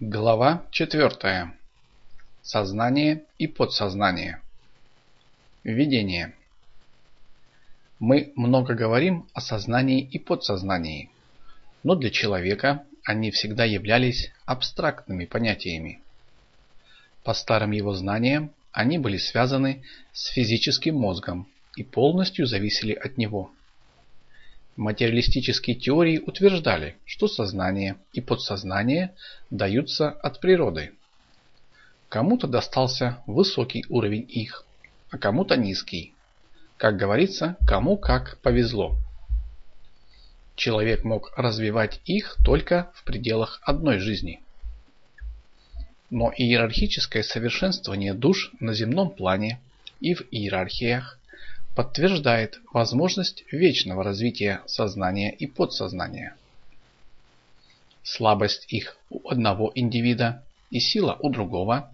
Глава 4. Сознание и подсознание. Введение. Мы много говорим о сознании и подсознании, но для человека они всегда являлись абстрактными понятиями. По старым его знаниям они были связаны с физическим мозгом и полностью зависели от него. Материалистические теории утверждали, что сознание и подсознание даются от природы. Кому-то достался высокий уровень их, а кому-то низкий. Как говорится, кому как повезло. Человек мог развивать их только в пределах одной жизни. Но иерархическое совершенствование душ на земном плане и в иерархиях подтверждает возможность вечного развития сознания и подсознания. Слабость их у одного индивида и сила у другого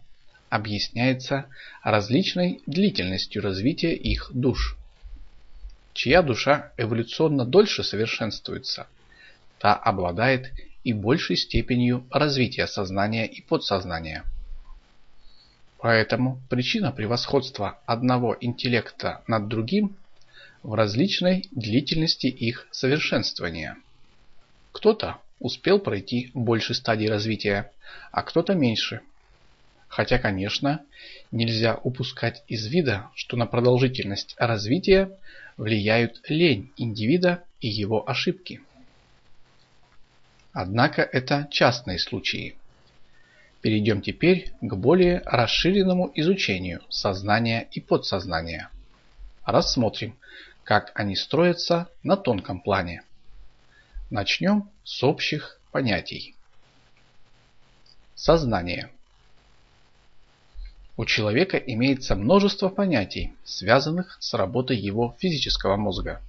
объясняется различной длительностью развития их душ. Чья душа эволюционно дольше совершенствуется, та обладает и большей степенью развития сознания и подсознания. Поэтому причина превосходства одного интеллекта над другим в различной длительности их совершенствования. Кто-то успел пройти больше стадий развития, а кто-то меньше. Хотя, конечно, нельзя упускать из вида, что на продолжительность развития влияют лень индивида и его ошибки. Однако это частные случаи. Перейдем теперь к более расширенному изучению сознания и подсознания. Рассмотрим, как они строятся на тонком плане. Начнем с общих понятий. Сознание. У человека имеется множество понятий, связанных с работой его физического мозга.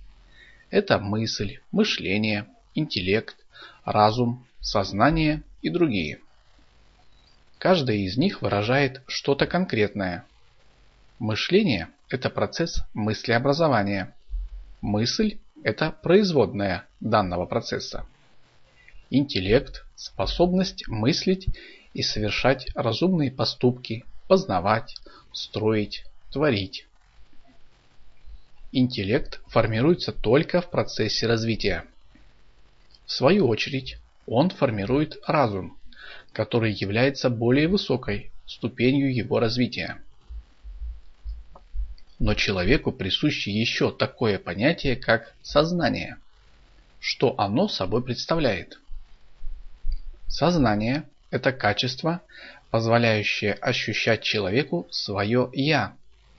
Это мысль, мышление, интеллект, разум, сознание и другие. Каждая из них выражает что-то конкретное. Мышление – это процесс мыслеобразования. Мысль – это производная данного процесса. Интеллект – способность мыслить и совершать разумные поступки, познавать, строить, творить. Интеллект формируется только в процессе развития. В свою очередь, он формирует разум, который является более высокой ступенью его развития. Но человеку присуще еще такое понятие, как сознание. Что оно собой представляет? Сознание – это качество, позволяющее ощущать человеку свое «я»,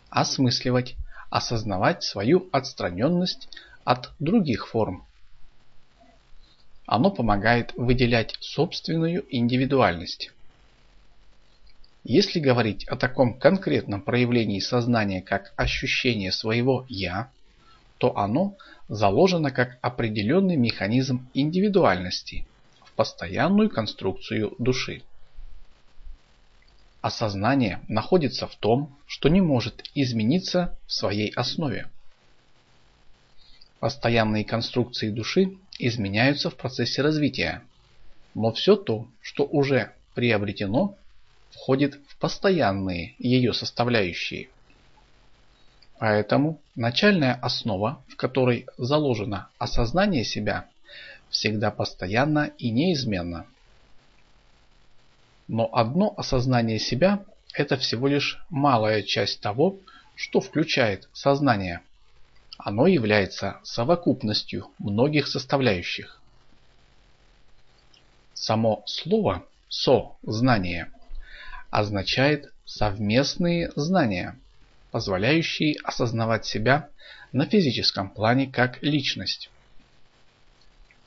осмысливать, осознавать свою отстраненность от других форм оно помогает выделять собственную индивидуальность. Если говорить о таком конкретном проявлении сознания, как ощущение своего «я», то оно заложено как определенный механизм индивидуальности в постоянную конструкцию души. Осознание находится в том, что не может измениться в своей основе. Постоянные конструкции души изменяются в процессе развития, но все то, что уже приобретено, входит в постоянные ее составляющие. Поэтому начальная основа, в которой заложено осознание себя, всегда постоянна и неизменна. Но одно осознание себя – это всего лишь малая часть того, что включает сознание. Оно является совокупностью многих составляющих. Само слово «со» – знание означает совместные знания, позволяющие осознавать себя на физическом плане как личность.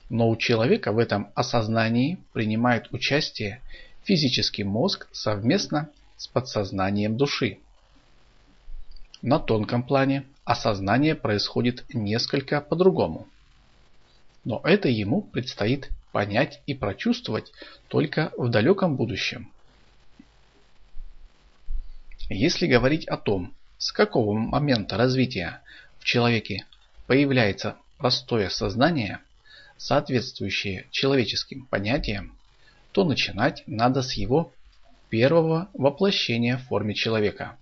Но у человека в этом осознании принимает участие физический мозг совместно с подсознанием души. На тонком плане осознание происходит несколько по-другому. Но это ему предстоит понять и прочувствовать только в далеком будущем. Если говорить о том, с какого момента развития в человеке появляется простое сознание, соответствующее человеческим понятиям, то начинать надо с его первого воплощения в форме человека.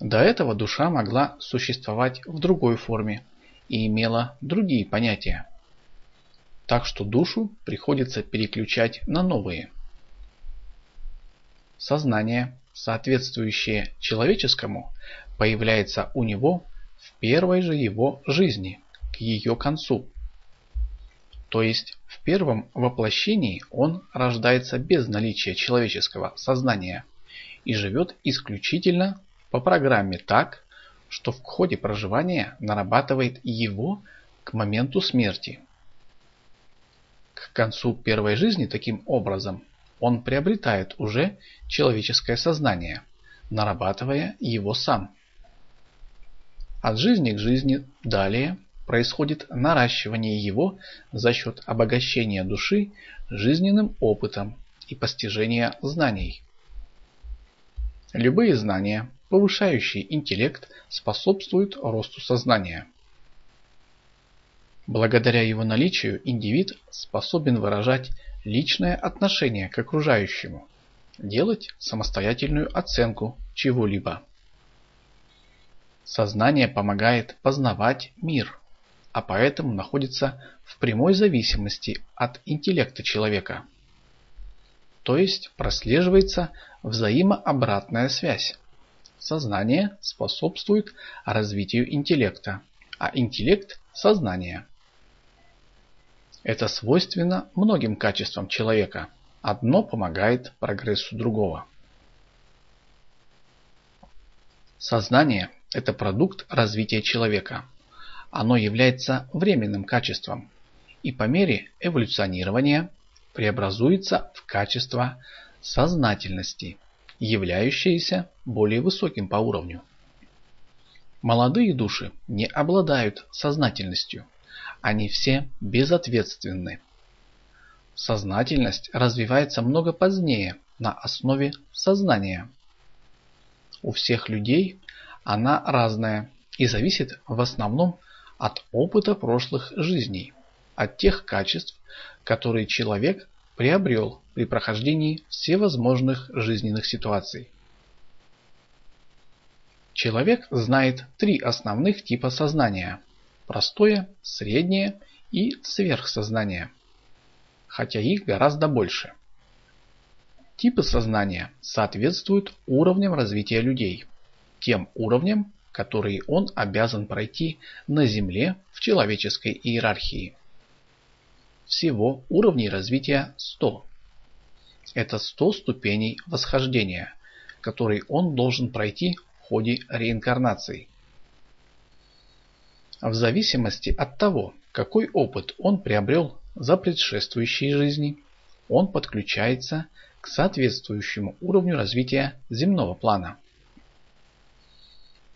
До этого душа могла существовать в другой форме и имела другие понятия. Так что душу приходится переключать на новые. Сознание, соответствующее человеческому, появляется у него в первой же его жизни, к ее концу. То есть в первом воплощении он рождается без наличия человеческого сознания и живет исключительно по программе так, что в ходе проживания нарабатывает его к моменту смерти. К концу первой жизни таким образом он приобретает уже человеческое сознание, нарабатывая его сам. От жизни к жизни далее происходит наращивание его за счет обогащения души жизненным опытом и постижения знаний. Любые знания, повышающие интеллект, способствуют росту сознания. Благодаря его наличию индивид способен выражать личное отношение к окружающему, делать самостоятельную оценку чего-либо. Сознание помогает познавать мир, а поэтому находится в прямой зависимости от интеллекта человека. То есть прослеживается взаимообратная связь. Сознание способствует развитию интеллекта, а интеллект – сознания. Это свойственно многим качествам человека. Одно помогает прогрессу другого. Сознание – это продукт развития человека – оно является временным качеством и по мере эволюционирования преобразуется в качество сознательности, являющееся более высоким по уровню. Молодые души не обладают сознательностью, они все безответственны. Сознательность развивается много позднее на основе сознания. У всех людей она разная и зависит в основном от опыта прошлых жизней, от тех качеств, которые человек приобрел при прохождении всевозможных жизненных ситуаций. Человек знает три основных типа сознания – простое, среднее и сверхсознание, хотя их гораздо больше. Типы сознания соответствуют уровням развития людей, тем уровням, которые он обязан пройти на Земле в человеческой иерархии. Всего уровней развития 100. Это 100 ступеней восхождения, которые он должен пройти в ходе реинкарнации. В зависимости от того, какой опыт он приобрел за предшествующие жизни, он подключается к соответствующему уровню развития земного плана.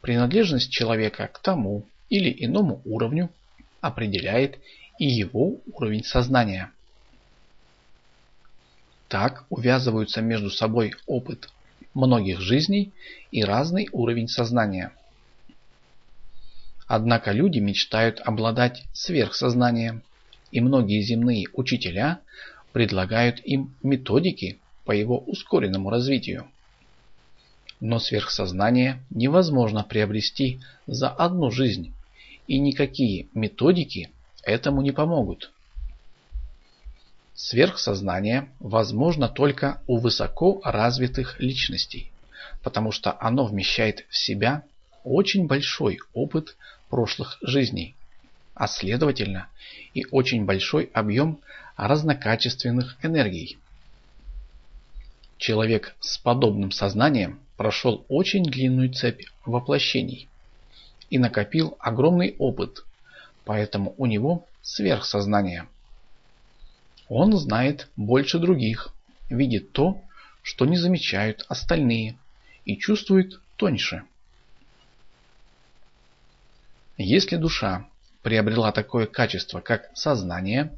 Принадлежность человека к тому или иному уровню определяет и его уровень сознания. Так увязываются между собой опыт многих жизней и разный уровень сознания. Однако люди мечтают обладать сверхсознанием, и многие земные учителя предлагают им методики по его ускоренному развитию. Но сверхсознание невозможно приобрести за одну жизнь, и никакие методики этому не помогут. Сверхсознание возможно только у высоко развитых личностей, потому что оно вмещает в себя очень большой опыт прошлых жизней, а следовательно и очень большой объем разнокачественных энергий. Человек с подобным сознанием прошел очень длинную цепь воплощений и накопил огромный опыт, поэтому у него сверхсознание. Он знает больше других, видит то, что не замечают остальные, и чувствует тоньше. Если душа приобрела такое качество, как сознание,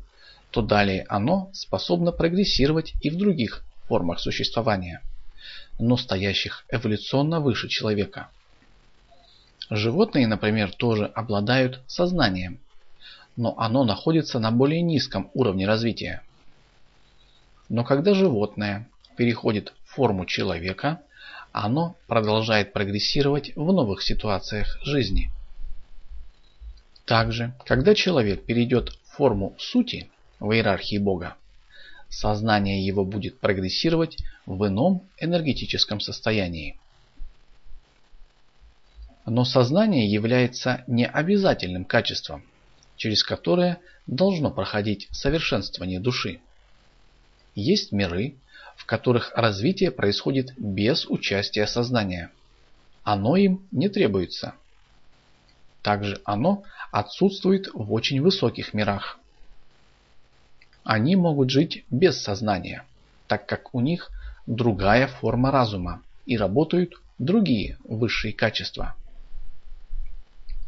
то далее оно способно прогрессировать и в других формах существования – но стоящих эволюционно выше человека. Животные, например, тоже обладают сознанием, но оно находится на более низком уровне развития. Но когда животное переходит в форму человека, оно продолжает прогрессировать в новых ситуациях жизни. Также, когда человек перейдет в форму сути в иерархии Бога, сознание его будет прогрессировать в ином энергетическом состоянии. Но сознание является не обязательным качеством, через которое должно проходить совершенствование души. Есть миры, в которых развитие происходит без участия сознания. Оно им не требуется. Также оно отсутствует в очень высоких мирах. Они могут жить без сознания, так как у них другая форма разума и работают другие высшие качества.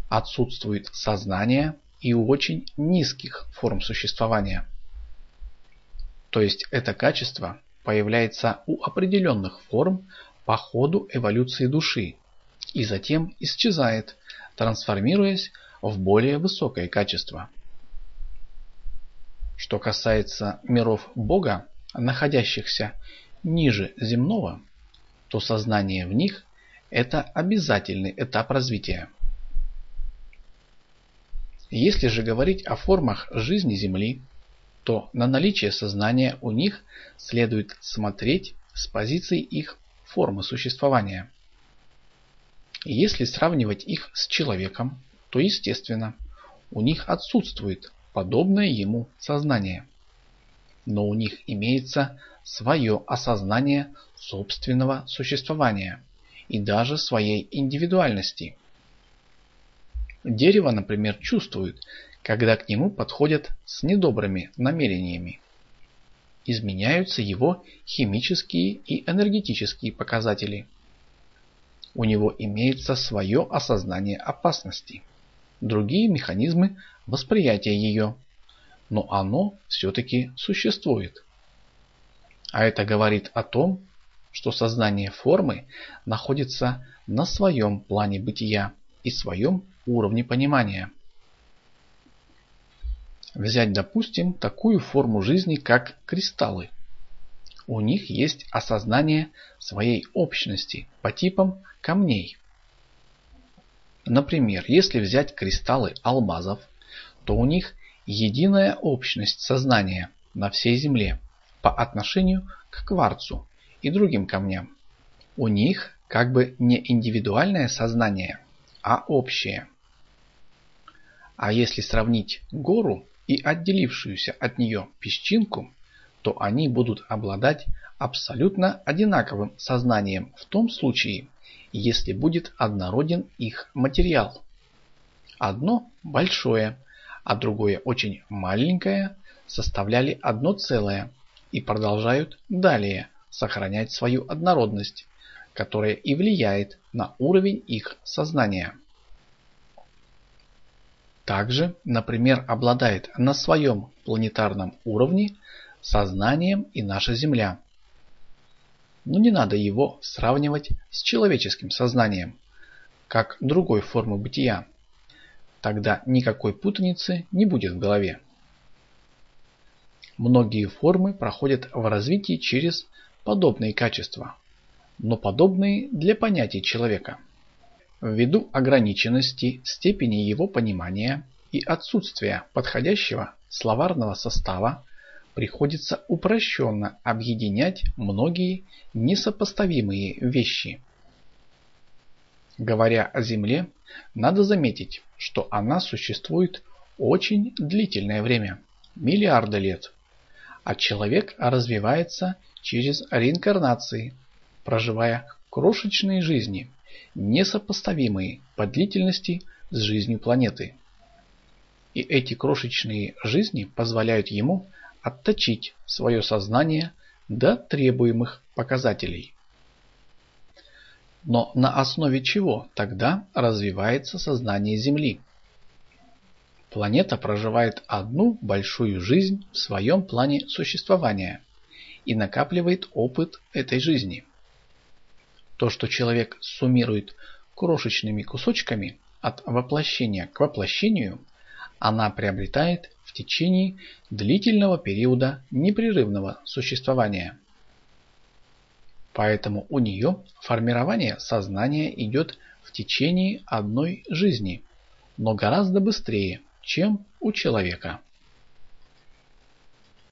Отсутствует сознание и у очень низких форм существования. То есть это качество появляется у определенных форм по ходу эволюции души и затем исчезает, трансформируясь в более высокое качество. Что касается миров Бога, находящихся ниже земного, то сознание в них – это обязательный этап развития. Если же говорить о формах жизни Земли, то на наличие сознания у них следует смотреть с позиции их формы существования. Если сравнивать их с человеком, то естественно, у них отсутствует подобное ему сознание. Но у них имеется свое осознание собственного существования и даже своей индивидуальности – Дерево, например, чувствует, когда к нему подходят с недобрыми намерениями. Изменяются его химические и энергетические показатели. У него имеется свое осознание опасности, другие механизмы восприятия ее, но оно все-таки существует. А это говорит о том, что сознание формы находится на своем плане бытия и своем уровне понимания. Взять, допустим, такую форму жизни, как кристаллы. У них есть осознание своей общности по типам камней. Например, если взять кристаллы алмазов, то у них единая общность сознания на всей Земле по отношению к кварцу и другим камням. У них как бы не индивидуальное сознание, а общее. А если сравнить гору и отделившуюся от нее песчинку, то они будут обладать абсолютно одинаковым сознанием в том случае, если будет однороден их материал. Одно большое, а другое очень маленькое составляли одно целое и продолжают далее сохранять свою однородность, которая и влияет на уровень их сознания. Также, например, обладает на своем планетарном уровне сознанием и наша Земля. Но не надо его сравнивать с человеческим сознанием, как другой формы бытия. Тогда никакой путаницы не будет в голове. Многие формы проходят в развитии через подобные качества, но подобные для понятий человека. Ввиду ограниченности степени его понимания и отсутствия подходящего словарного состава приходится упрощенно объединять многие несопоставимые вещи. Говоря о Земле, надо заметить, что она существует очень длительное время – миллиарды лет, а человек развивается через реинкарнации, проживая крошечные жизни – несопоставимые по длительности с жизнью планеты. И эти крошечные жизни позволяют ему отточить свое сознание до требуемых показателей. Но на основе чего тогда развивается сознание Земли? Планета проживает одну большую жизнь в своем плане существования и накапливает опыт этой жизни – то, что человек суммирует крошечными кусочками от воплощения к воплощению, она приобретает в течение длительного периода непрерывного существования. Поэтому у нее формирование сознания идет в течение одной жизни, но гораздо быстрее, чем у человека.